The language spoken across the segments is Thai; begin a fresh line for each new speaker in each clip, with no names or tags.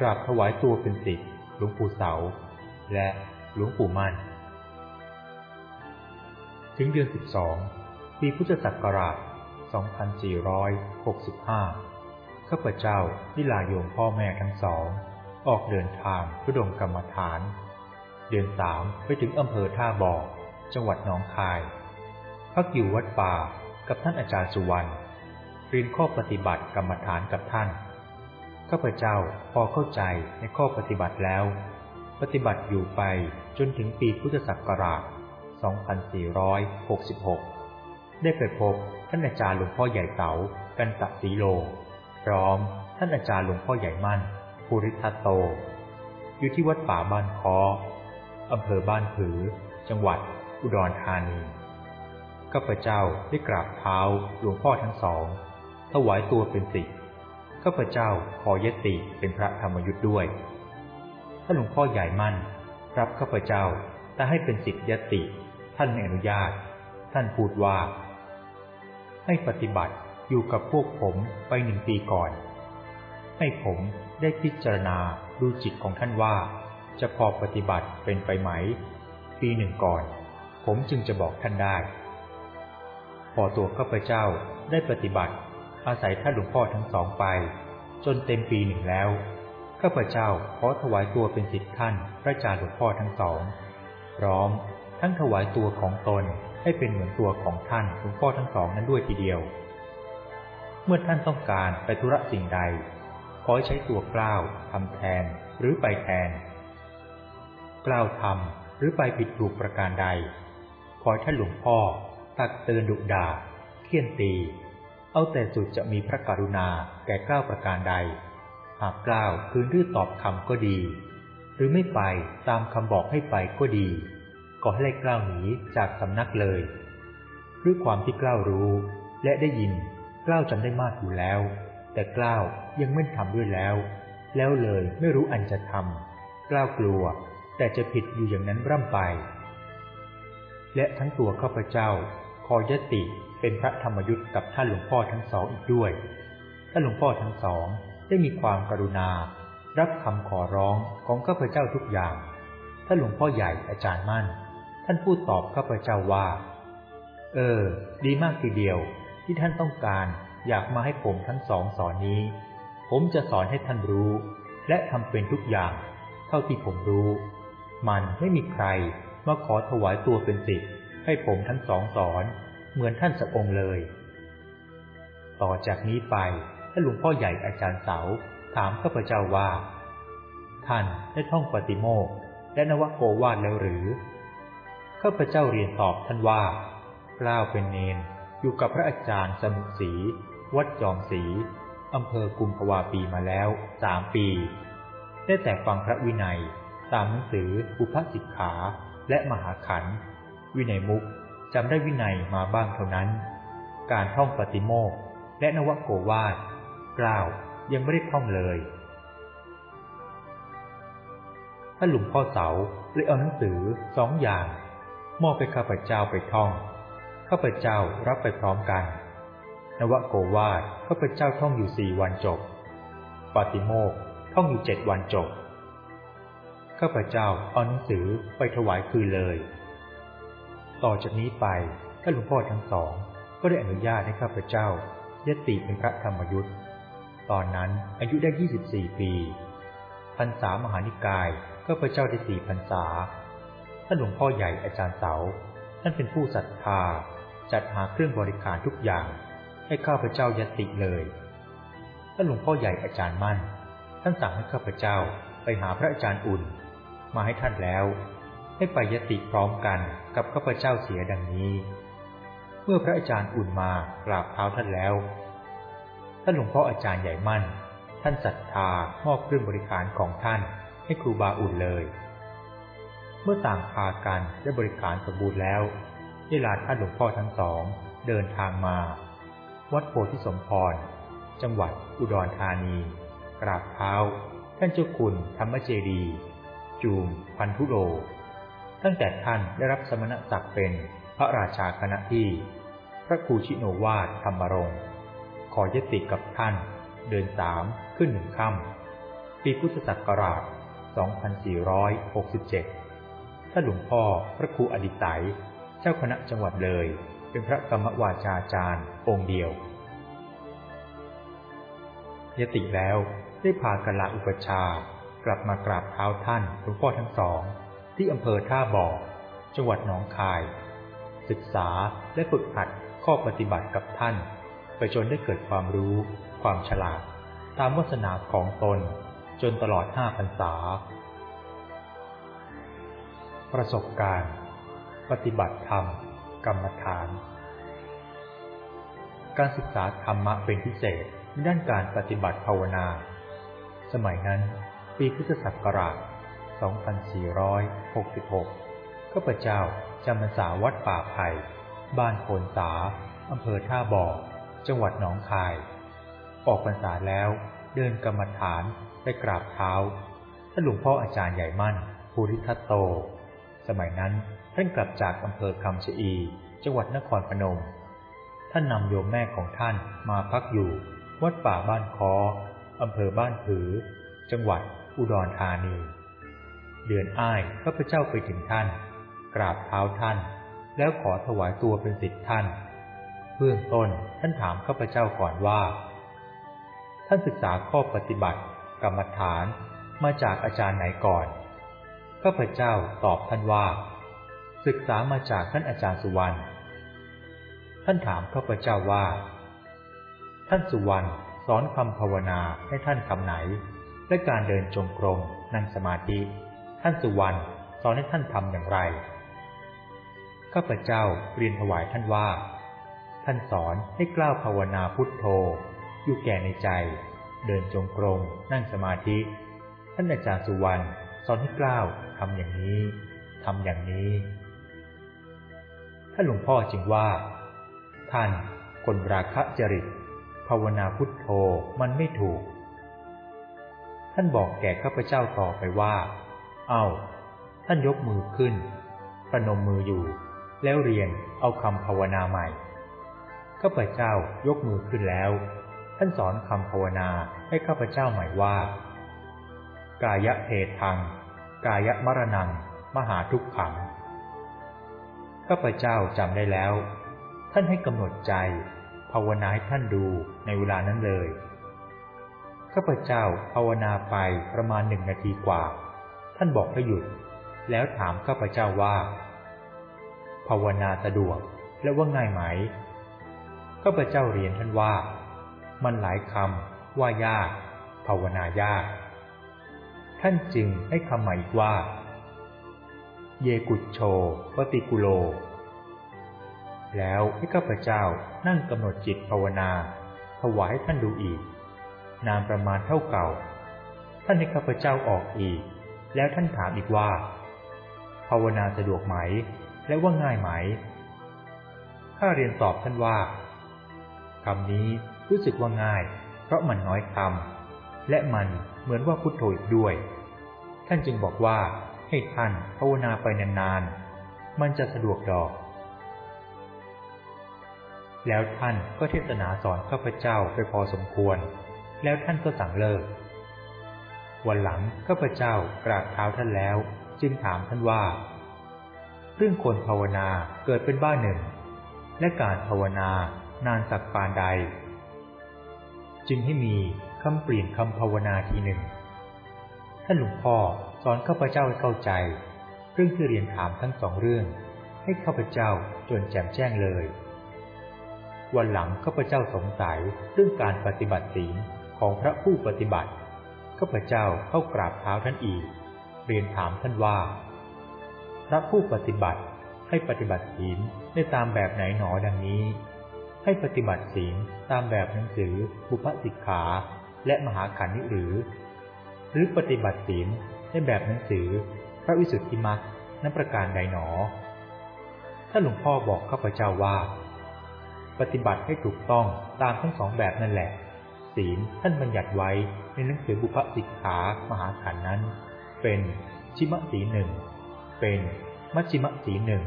กราบถวายตัวเป็นศิษย์หลวงปู่เสา และหลวงปู่มั่น ถึงเดือน 12 ปีพุทธศักราช 2465 ข้าพเจ้าที่ลาโยมพ่อแม่ทั้งสอง ออกเดินทางพุดงกรรมฐาน เดือนสามไปถึงอำเภอท่าบ่อ จังหวัดหนองคาย พักอยู่วัดป่ากับท่านอาจารย์สุวรรณเรียนข้อปฏิบัติกรรมฐานกับท่าน ข้าพเจ้าพอเข้าใจในข้อปฏิบัติแล้ว ปฏิบัติอยู่ไปจนถึงปีพุทธศักราช 2466 ได้ไปพบท่านอาจารย์หลวงพ่อใหญ่เต๋ากันตะสีโล พร้อมท่านอาจารย์หลวงพ่อใหญ่มั่นภูริทัตโต อยู่ที่วัดป่าบ้านคออำเภอบ้านผือ จังหวัด อุดรธานีข้าพเจ้าได้กราบเท้าหลวงพ่อทั้งสอง ถวายตัวเป็นศิษย์ ข้าพเจ้าขอยติเป็นพระธรรมยุทธ์ด้วยถ้านหลวงพ่อใหญ่มั่น รับข้าพเจ้าแต่ให้เป็นศิษย์ยติ ท่านไม่อนุญาต ท่านพูดว่า ให้ปฏิบัติอยู่กับพวกผมไปหนึ่งปีก่อน ให้ผมได้พิจารณาดูจิตของท่านว่า จะพอปฏิบัติเป็นไปไหม ปีหนึ่งก่อน ผมจึงจะบอกท่านได้ พอตัวข้าพเจ้าได้ปฏิบัติอาศัยท่านหลวงพ่อทั้งสองไป จนเต็มปีหนึ่งแล้วข้าพเจ้าขอถวายตัวเป็นศิษย์ท่านพระอาจารย์หลวงพ่อทั้งสอง พร้อมทั้งถวายตัวของตนให้เป็นเหมือนตัวของท่านหลวงพ่อทั้งสองนั้นด้วยทีเดียว เมื่อท่านต้องการไปธุระสิ่งใด ขอใช้ตัวกล้าวทำแทนหรือไปแทน กล้าวทำหรือไปผิดถูกประการใด ขอท่านหลวงพ่อ ตักเตือนดุด่าเคี่ยนตี เอาแต่สุดจะมีพระกรุณาแก่กล้าวประการใด หากกล้าวคืนรื้อตอบคำก็ดี หรือไม่ไปตามคำบอกให้ไปก็ดี ก็ให้ไล่กล้าวหนีจากสำนักเลยด้วยความที่กล้าวรู้ และได้ยินกล้าวจำได้มากอยู่แล้ว แต่กล้าวยังไม่ทำด้วยแล้ว แล้วเลยไม่รู้อันจะทำกล้าวกลัว แต่จะผิดอยู่อย่างนั้นร่ำไป และทั้งตัวข้าพเจ้า ขอยติเป็นพระธรรมยุทธ์กับท่านหลวงพ่อทั้งสองอีกด้วย ท่านหลวงพ่อทั้งสองได้มีความกรุณา รับคำขอร้องของข้าพเจ้าทุกอย่าง ท่านหลวงพ่อใหญ่อาจารย์มั่น ท่านพูดตอบข้าพเจ้าว่า เออ ดีมากทีเดียว ที่ท่านต้องการอยากมาให้ผมทั้งสองสอนนี้ ผมจะสอนให้ท่านรู้ และทำเป็นทุกอย่าง เท่าที่ผมรู้ มันไม่มีใครมาขอถวายตัวเป็นศิษย์ ให้ผมทั้งสองสอน เหมือนท่านสักองค์เลย ต่อจากนี้ไปท่านหลวงพ่อใหญ่อาจารย์เสาถามข้าพเจ้าว่า ท่านได้ท่องปฏิโมกข์และนวโกวาดแล้วหรือข้าพเจ้าเรียนตอบท่านว่ากล้าวเป็นเนนอยู่กับพระอาจารย์สมุทรสีวัดจอมศรีอำเภอกุมภาวาปีมาแล้วสามปี ได้แต่ฟังพระวินัย ตามหนังสืออุปสิกขาและมหาขันธ์ วินัยมุกจำได้วินัยมาบ้างเท่านั้น การท่องปฏิโมกและนวโกวาดกล่าวยังไม่ได้ท่องเลยถ้าหลวงพ่อเสาเลยเอาหนังสือสองอย่าง มอบไปข้าพเจ้าไปท่อง ข้าพเจ้ารับไปพร้อมกัน นวโกวาดข้าพเจ้าท่องอยู่สี่วันจบปาติโมกท่องอยู่เจ็ดวันจบ ข้าพเจ้าเอาหนังสือไปถวายคืนเลย ต่อจากนี้ไปท่านหลวงพ่อทั้งสอง ก็ได้อนุญาตให้ข้าพเจ้ายติเป็นพระธรรมยุทธ์ตอนนั้นอายุได้ 24 ปีพรรษามหานิกายข้าพเจ้าได้สี่พรรษา ท่านหลวงพ่อใหญ่อาจารย์เสาท่านเป็นผู้ศรัทธาจัดหาเครื่องบริการทุกอย่าง ให้ข้าพเจ้ายติเลยท่านหลวงพ่อใหญ่อาจารย์มั่น ท่านสั่งให้ข้าพเจ้าไปหาพระอาจารย์อุ่น มาให้ท่านแล้ว ให้ไปยติพร้อมกันกับข้าพเจ้าเสียดังนี้ เมื่อพระอาจารย์อุ่นมากราบเท้าท่านแล้ว ท่านหลวงพ่ออาจารย์ใหญ่มั่น ท่านศรัทธามอบเครื่องบริการของท่านให้ครูบาอุ่นเลย เมื่อต่างพากันได้บริการสมบูรณ์แล้วได้ลาท่านหลวงพ่อทั้งสองเดินทางมา วัดโพธิสมพร จังหวัดอุดรธานี กราบเท้า ท่านเจ้าคุณธรรมเจดี จูมพันธุโร ตั้งแต่ท่านได้รับสมณศักดิ์เป็นพระราชาคณะที่ พระครูชิโนวาทธรรมรงขอยติกับท่าน เดินสามขึ้นหนึ่งค่ำปีพุทธศักราช 2467 ท่านหลวงพ่อพระครูอดิศัย เจ้าคณะจังหวัดเลย เป็นพระกรรมวาจาจารย์องค์เดียวยติแล้วได้พากันลาอุปชากลับมากราบเท้าท่านหลวงพ่อทั้งสอง ที่อำเภอท่าบ่อ จังหวัดหนองคาย ศึกษาและฝึกหัดข้อปฏิบัติกับท่าน ไปจนได้เกิดความรู้ ความฉลาด ตามวาสนาของตน จนตลอดห้าพรรษา ประสบการณ์ ปฏิบัติธรรม กรรมฐาน การศึกษาธรรมะเป็นพิเศษด้านการปฏิบัติภาวนา สมัยนั้น ปีพุทธศักราช 2466ข้าพเจ้าจำพรรษาวัดป่าไผ่บ้านโพนสาอำเภอท่าบ่อ จังหวัดหนองคาย ออกพรรษาแล้วเดินกรรมฐานไปกราบเท้าท่านหลวงพ่ออาจารย์ใหญ่มั่นภูริทัตโต สมัยนั้นท่านกลับจากอำเภอคำชะอี จังหวัดนครพนม ท่านนำโยมแม่ของท่านมาพักอยู่ วัดป่าบ้านคออำเภอบ้านผือ จังหวัดอุดรธานี เดือนอ้ายข้าพเจ้าไปถึงท่าน กราบเท้าท่าน แล้วขอถวายตัวเป็นศิษย์ท่าน เบื้องต้นท่านถามข้าพเจ้าก่อนว่า ท่านศึกษาข้อปฏิบัติ กรรมฐานมาจากอาจารย์ไหนก่อนข้าพเจ้าตอบท่านว่า ศึกษามาจากท่านอาจารย์สุวรรณท่านถามข้าพเจ้าว่า ท่านสุวรรณสอนคำภาวนาให้ท่านคำไหน และการเดินจงกรมนั่งสมาธิ ท่านสุวรรณสอนให้ท่านทำอย่างไร ข้าพเจ้าเรียนถวายท่านว่า ท่านสอนให้กล้าวภาวนาพุทโธ อยู่แก่ในใจ เดินจงกรม นั่งสมาธิ ท่านอาจารย์สุวรรณสอนให้กล้าวทำอย่างนี้ทำอย่างนี้ ท่านหลวงพ่อจึงว่า ท่านคนราคะจริต ภาวนาพุทโธมันไม่ถูก ท่านบอกแก่ข้าพเจ้าต่อไปว่า เอา้า ท่านยกมือขึ้น ประนมมืออยู่ แล้วเรียนเอาคำภาวนาใหม่ข้าพเจ้ายกมือขึ้นแล้ว ท่านสอนคำภาวนาให้ข้าพเจ้าใหม่ว่า กายะเททัง กายะมรณัง มหาทุกขัง ข้าพเจ้าจำได้แล้ว ท่านให้กำหนดใจ ภาวนาให้ท่านดูในเวลานั้นเลย ข้าพเจ้าภาวนาไปประมาณหนึ่งนาทีกว่า ท่านบอกให้หยุด แล้วถามข้าพเจ้าว่า ภาวนาสะดวกและว่าง่ายไหมข้าพเจ้าเรียนท่านว่า มันหลายคำว่ายาก ภาวนายาก ท่านจึงให้คำใหม่อีกว่า เยกุจโชปฏิกุโล แล้วให้ข้าพเจ้านั่งกำหนดจิตภาวนา ถวายให้ท่านดูอีก นานประมาณเท่าเก่า ท่านให้ข้าพเจ้าออกอีก แล้วท่านถามอีกว่า ภาวนาสะดวกไหม และว่าง่ายไหม ข้าเรียนตอบท่านว่าคำนี้รู้สึกว่าง่าย เพราะมันน้อยคำและมันเหมือนว่าพุทโธอีกด้วย ท่านจึงบอกว่าให้ท่านภาวนาไปนานๆ มันจะสะดวกดอก แล้วท่านก็เทศนาสอนข้าพเจ้าไปพอสมควร แล้วท่านก็สั่งเลิก วันหลังข้าพเจ้ากราบเท้าท่านแล้ว จึงถามท่านว่า เรื่องคนภาวนาเกิดเป็นบ้านหนึ่ง และการภาวนานานสักปานใด จึงให้มีคำเปลี่ยนคำภาวนาทีหนึ่งท่านหลวงพ่อสอนข้าพเจ้าให้เข้าใจ เรื่องที่เรียนถามทั้งสองเรื่อง ให้ข้าพเจ้าจนแจ่มแจ้งเลย วันหลังข้าพเจ้าสงสัยเรื่องการปฏิบัติศีลของพระผู้ปฏิบัติ ข้าพเจ้าเข้ากราบเท้าท่านอีก เรียนถามท่านว่า พระผู้ปฏิบัติให้ปฏิบัติศีลได้ตามแบบไหนหนอดังนี้ ให้ปฏิบัติศีลตามแบบหนังสือบุพสิกขาและมหาขันนิหรือ หรือปฏิบัติศีลในแบบหนังสือ พระวิสุทธิมรรคนั้นประการใดหนอ ถ้าหลวงพ่อบอกข้าพเจ้าว่า ปฏิบัติให้ถูกต้องตามทั้งสองแบบนั่นแหละ ศีลท่านบัญญัติไว้ในหนังสือบุพสิกขามหาขันนั้น เป็นชิมสีหนึ่งเป็นมัชชิมสีหนึ่ง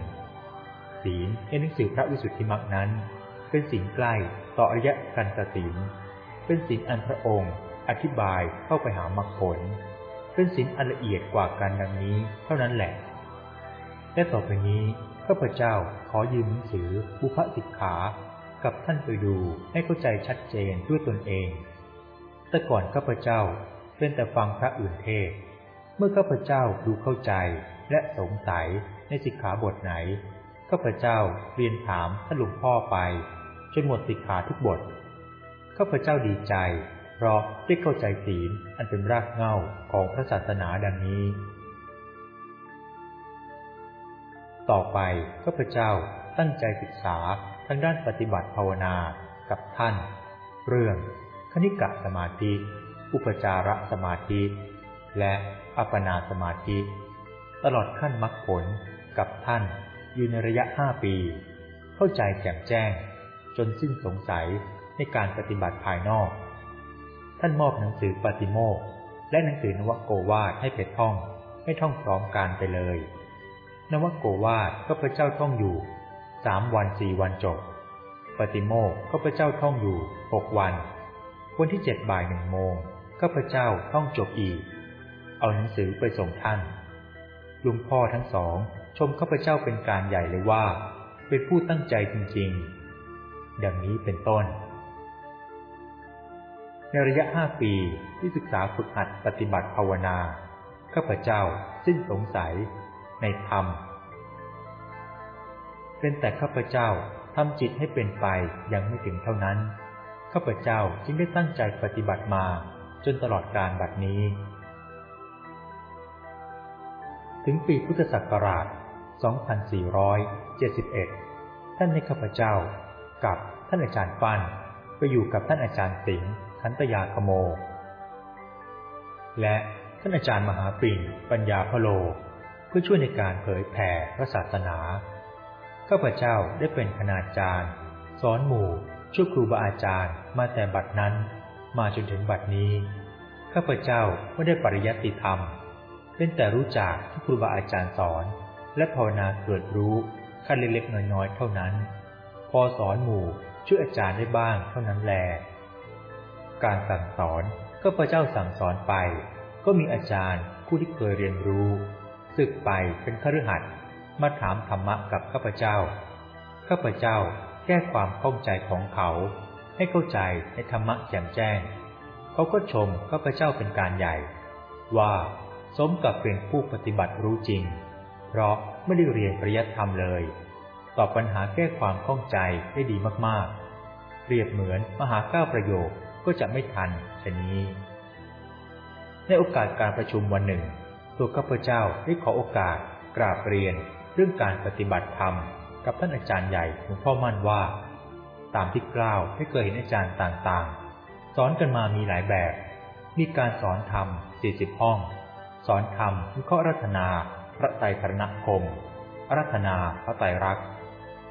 ศีลในหนังสือพระวิสุทธิมรรคนั้น เป็นศีลใกล้ต่ออริยกันตศีลเป็นศีลอันพระองค์ อธิบายเข้าไปหามรรคผล เป็นสินอันละเอียดกว่ากันดังนี้เท่านั้นแหละและต่อไปนี้ข้าพเจ้าขอยืมหนังสือบุพสิกขา กับท่านไปดูให้เข้าใจชัดเจนด้วยตนเอง แต่ก่อนข้าพเจ้าเป็นแต่ฟังพระอื่นเทศ เมื่อข้าพเจ้าดูเข้าใจและสงสัยในสิกขาบทไหนข้าพเจ้าเรียนถามท่านหลวงพ่อไป จนหมดสิกขาทุกบทข้าพเจ้าดีใจ เพราะได้เข้าใจศีลอันเป็นรากเหง้าของพระศาสนาดังนี้ ต่อไปข้าพเจ้าตั้งใจศึกษา ทางด้านปฏิบัติภาวนากับท่าน เรื่องคณิกะสมาธิ อุปจารสมาธิ และอัปนาสมาธิ ตลอดขั้นมรรคผลกับท่านอยู่ในระยะห้าปี เข้าใจแจ่มแจ้ง จนสิ้นสงสัยในการปฏิบัติภายนอก ท่านมอบหนังสือปฏิโมกและหนังสือนวโกวาดให้เพท่องให้ท่องพร้อมกันไปเลย นวโกวาดก็พระเจ้าท่องอยู่ สามวันสี่วันจบ ปฏิโมกก็พเจ้าท่องอยู่หกวัน วันที่เจ็ดบ่ายหนึ่งโมงก็พเจ้าท่องจบอีก เอาหนังสือไปส่งท่านลุงพ่อทั้งสองชมข้าพเจ้าเป็นการใหญ่เลยว่า เป็นผู้ตั้งใจจริงๆ ดังนี้เป็นต้น ในระยะห้าปีที่ศึกษาฝึกหัดปฏิบัติภาวนาข้าพเจ้าสิ้นสงสัย ในธรรม เป็นแต่ข้าพเจ้าทำจิตให้เป็นไปยังไม่ถึงเท่านั้น ข้าพเจ้าจึงได้ตั้งใจปฏิบัติมาจนตลอดการบัดนี้ ถึงปีพุทธศักราช 2471 ท่านในข้าพเจ้ากับท่านอาจารย์ปั้นไปอยู่กับท่านอาจารย์สิงห์ขันตยาคโม และท่านอาจารย์มหาปิ่นปัญญาพโล เพื่อช่วยในการเผยแผ่พระศาสนา ข้าพเจ้าได้เป็นคณาจารย์ สอนหมู่ช่วยครูบาอาจารย์มาแต่บัดนั้น มาจนถึงบัดนี้ ข้าพเจ้าไม่ได้ปริยัติธรรม เป็นแต่รู้จักที่ครูบาอาจารย์สอน และภาวนาเกิดรู้ขั้นเล็กๆน้อยๆเท่านั้น พอสอนหมู่ช่วยอาจารย์ได้บ้างเท่านั้นแล การสั่งสอนก็พเจ้าสั่งสอนไป ก็มีอาจารย์ผู้ที่เคยเรียนรู้ศึกไปเป็นขรือหัด มาถามธรรมะกับข้าพเจ้า ข้าพเจ้าแก้ความข้องใจของเขา ให้เข้าใจในธรรมะแจ่มแจ้ง เขาก็ชมข้าพเจ้าเป็นการใหญ่ ว่าสมกับเป็นผู้ปฏิบัติรู้จริง เพราะไม่ได้เรียนปริยัติธรรมเลย ตอบปัญหาแก้ความข้องใจได้ดีมากๆ เปรียบเหมือนมหาก้าประโยคก็จะไม่ทันชนี้ ในโอกาสการประชุมวันหนึ่ง ตัวข้าพเจ้าได้ขอโอกาสกราบเรียน เรื่องการปฏิบัติธรรมกับท่านอาจารย์ใหญ่หลวงพ่อมั่นว่า ตามที่กล่าวให้เคยเห็นอาจารย์ต่างๆ สอนกันมามีหลายแบบ มีการสอนธรรม 40 ห้อง สอนธรรมวิเคราะห์รัตนา พระไตรสรณคม รัธนาพระไตรรักษ์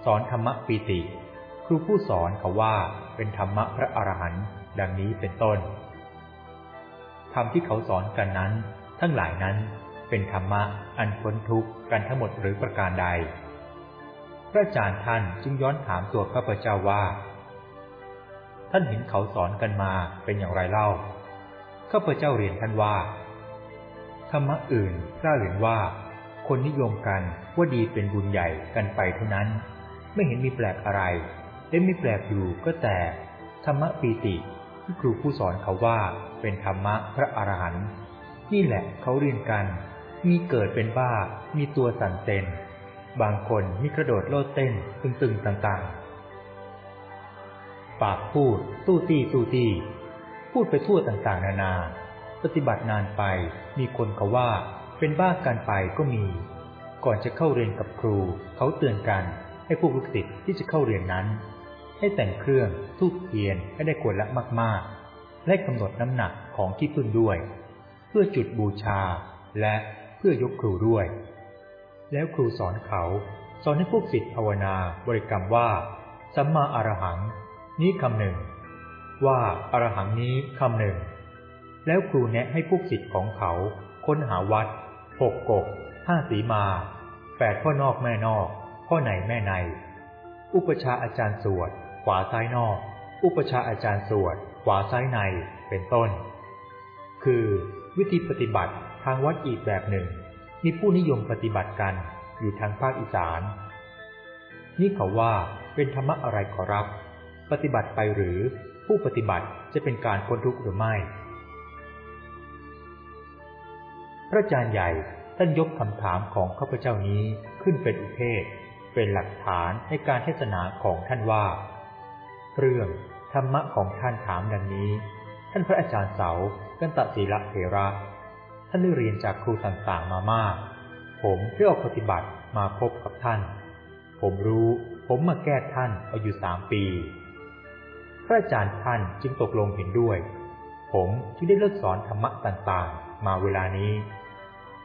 สอนธรรมปีติ ครูผู้สอนเขาว่าเป็นธรรมะพระอรหันต์ดังนี้เป็นต้นธรรมที่เขาสอนกันนั้น ทั้งหลายนั้น เป็นธรรมะอันพ้นทุกข์กันทั้งหมดหรือประการใด พระอาจารย์ท่านจึงย้อนถามตัวข้าพเจ้าว่า ท่านเห็นเขาสอนกันมาเป็นอย่างไรเล่า ข้าพเจ้าเรียนท่านว่า ธรรมะอื่นกล้าเรียนว่า คนนิยมกันว่าดีเป็นบุญใหญ่กันไปเท่านั้น ไม่เห็นมีแปลกอะไร และมีแปลกอยู่ก็แต่ ธรรมะปีติที่ครูผู้สอนเขาว่าเป็นธรรมะพระอรหันต์นี่แหละเขาเรียนกัน มีเกิดเป็นบ้า มีตัวสั่นเต้น บางคนมีกระโดดโลดเต้นตึงๆต่างๆ ปากพูดตู้ตี้ตู้ตี้พูดไปทั่วต่างๆ นานา ปฏิบัตินานไป มีคนเขาว่าเป็นบ้ากันไปก็มี ก่อนจะเข้าเรียนกับครู เขาเตือนกัน ให้ผู้ลูกศิษย์ที่จะเข้าเรียนนั้น ให้แต่งเครื่องทูบเทียนให้ได้ควรละมากๆ และกำหนดน้ำหนักของที่พึ่งด้วย เพื่อจุดบูชาและ เพื่อยกครูด้วย แล้วครูสอนเขาสอนให้พวกศิษย์ภาวนาบริกรรมว่า สัมมาอรหัง นี้คำหนึ่ง ว่าอรหังนี้คำหนึ่ง แล้วครูแนะให้พวกศิษย์ของเขา ค้นหาวัดหกกกห้าสีมาแปดพ่อนอกแม่นอกพ่อไหนแม่ใน อุปชาอาจารย์สวด ขวาซ้ายนอก อุปชาอาจารย์สวด ขวาซ้ายในเป็นต้น คือวิธีปฏิบัติ ทางวัดอีกแบบหนึ่ง มีผู้นิยมปฏิบัติกันอยู่ทางภาคอีสาน นี่เขาว่าเป็นธรรมะอะไรขอรับ ปฏิบัติไปหรือผู้ปฏิบัติจะเป็นการพ้นทุกข์หรือไม่ พระอาจารย์ใหญ่ท่านยกคำถามของข้าพเจ้านี้ขึ้นเป็นอุเทศ เป็นหลักฐานในการเทศนาของท่านว่า เรื่องธรรมะของท่านถามดังนี้ ท่านพระอาจารย์เสากันตศีละเถระ ท่านได้เรียนจากครูต่างๆมามาก ผมได้ออกปฏิบัติมาพบกับท่าน ผมรู้ผมมาแก้ท่านอายุสามปี พระอาจารย์ท่านจึงตกลงเห็นด้วย ผมจึงได้เลิกสอนธรรมะต่างๆ มาเวลานี้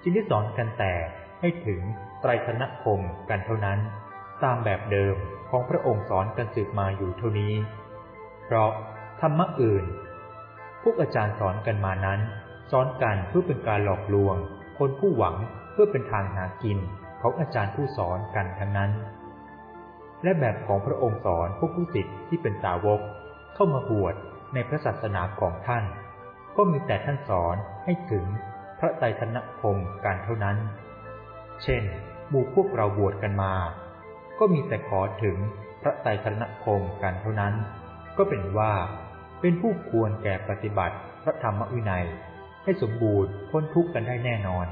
จึงได้สอนกันแต่ให้ถึงไตรชนคมกันเท่านั้น ตามแบบเดิมของพระองค์สอนกันสืบมาอยู่เท่านี้ เพราะธรรมะอื่น พวกอาจารย์สอนกันมานั้น สอนกันเพื่อเป็นการหลอกลวง คนผู้หวังเพื่อเป็นทางหากินของอาจารย์ผู้สอนกันทั้งนั้น และแบบของพระองค์สอนพวกผู้ศิษย์ที่เป็นสาวก เข้ามาบวชในพระศาสนาของท่าน ก็มีแต่ท่านสอนให้ถึงพระไตรสนคมการเท่านั้น เช่นหมู่พวกเราบวชกันมา ก็มีแต่ขอถึงพระไตรสนคมกันเท่านั้น ก็เป็นว่าเป็นผู้ควรแก่ปฏิบัติพระธรรมวินัย ให้สมบูรณ์พ้นทุกข์กันได้แน่นอน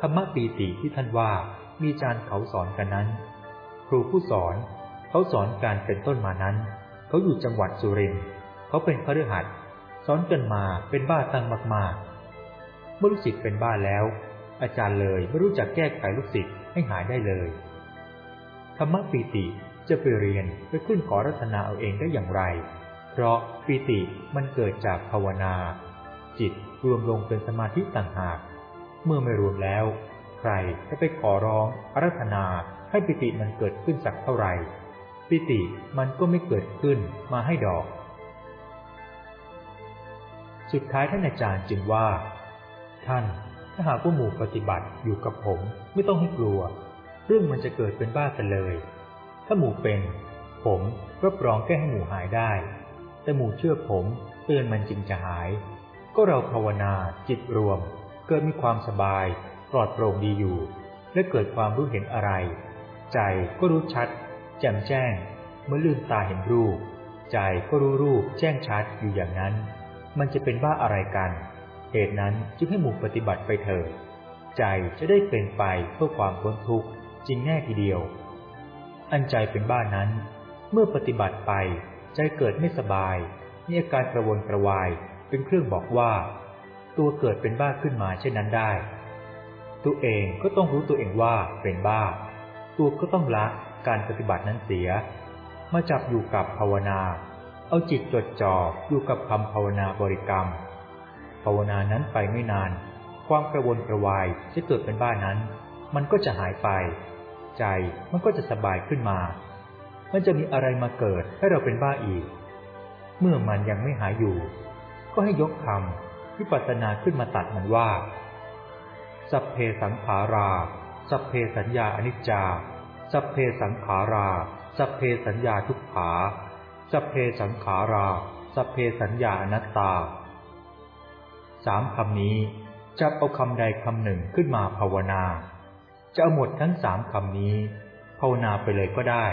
ธรรมปีติที่ท่านว่ามีอาจารย์เขาสอนกันนั้น ครูผู้สอนเขาสอนการเป็นต้นมานั้น เขาอยู่จังหวัดสุรินทร์เขาเป็นพฤหัสสอนกันมาเป็นบ้าตั้งมากๆ เมื่อลูกศิษย์เป็นบ้าแล้ว อาจารย์เลยไม่รู้จักแก้ไขลูกศิษย์ให้หายได้เลย ธรรมปีติจะไปเรียนไปขึ้นขอรัตนาเอาเองได้อย่างไร เพราะปีติมันเกิดจากภาวนา จิตรวมลงเป็นสมาธิต่างหาก เมื่อไม่รวมแล้ว ใครจะไปขอร้องอารัธนาให้ปิติมันเกิดขึ้นสักเท่าไหร่ ปิติมันก็ไม่เกิดขึ้นมาให้ดอก สุดท้ายท่านอาจารย์จึงว่า ท่านถ้าหากว่าหมู่ปฏิบัติอยู่กับผมไม่ต้องให้กลัว เรื่องมันจะเกิดเป็นบ้ากันเลย ถ้าหมู่เป็น ผมรับรองแก้ให้หมู่หายได้ แต่หมู่เชื่อผมเตือนมันจึงจะหาย ก็เราภาวนาจิตรวม เกิดมีความสบายปลอดโปร่งดีอยู่ และเกิดความรู้เห็นอะไร ใจก็รู้ชัด แจ่มแจ้ง เมื่อลืมตาเห็นรูป ใจก็รู้รูปแจ้งชัดอยู่อย่างนั้น มันจะเป็นบ้าอะไรกัน เหตุนั้นจึงให้หมู่ปฏิบัติไปเถิดใจจะได้เป็นไปเพื่อความพ้นทุกข์จริงแน่ทีเดียว อันใจเป็นบ้านั้น เมื่อปฏิบัติไป ใจเกิดไม่สบายมีอาการกระวนกระวาย เป็นเครื่องบอกว่า ตัวเกิดเป็นบ้าขึ้นมาเช่นนั้นได้ ตัวเองก็ต้องรู้ตัวเองว่าเป็นบ้า ตัวก็ต้องละการปฏิบัตินั้นเสีย มาจับอยู่กับภาวนา เอาจิตจดจ่ออยู่กับคำภาวนาบริกรรม ภาวนานั้นไปไม่นาน ความกระวนกระวายจะเกิดเป็นบ้านั้น มันก็จะหายไป ใจมันก็จะสบายขึ้นมา มันจะมีอะไรมาเกิดให้เราเป็นบ้าอีก เมื่อมันยังไม่หายอยู่ ก็ให้ยกคำวิปัสสนาขึ้นมาตัดมันว่า สัพเพสังขารา สัพเพสัญญาอนิจจา สัพเพสังขารา สัพเพสัญญาทุกขา สัพเพสังขารา สัพเพสัญญาอนัตตาสามคำนี้จะเอาคำใดคำหนึ่งขึ้นมาภาวนา จะเอาหมดทั้งสามคำนี้ ภาวนาไปเลยก็ได้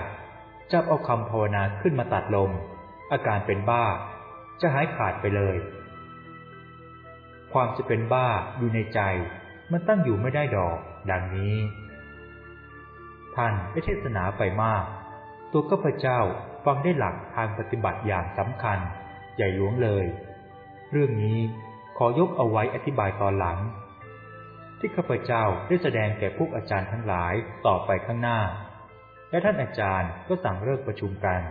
จะเอาคำภาวนาขึ้นมาตัดลม อาการเป็นบ้า จะหายขาดไปเลย ความจะเป็นบ้าอยู่ในใจ มันตั้งอยู่ไม่ได้ดอก ดังนี้ ท่านได้เทศนาไปมาก ตัวข้าพเจ้าฟังได้หลักทางปฏิบัติอย่างสำคัญ ใหญ่หลวงเลย เรื่องนี้ขอยกเอาไว้อธิบายตอนหลัง ที่ข้าพเจ้าได้แสดงแก่พวกอาจารย์ทั้งหลายต่อไปข้างหน้า และท่านอาจารย์ก็สั่งเลิกประชุมกัน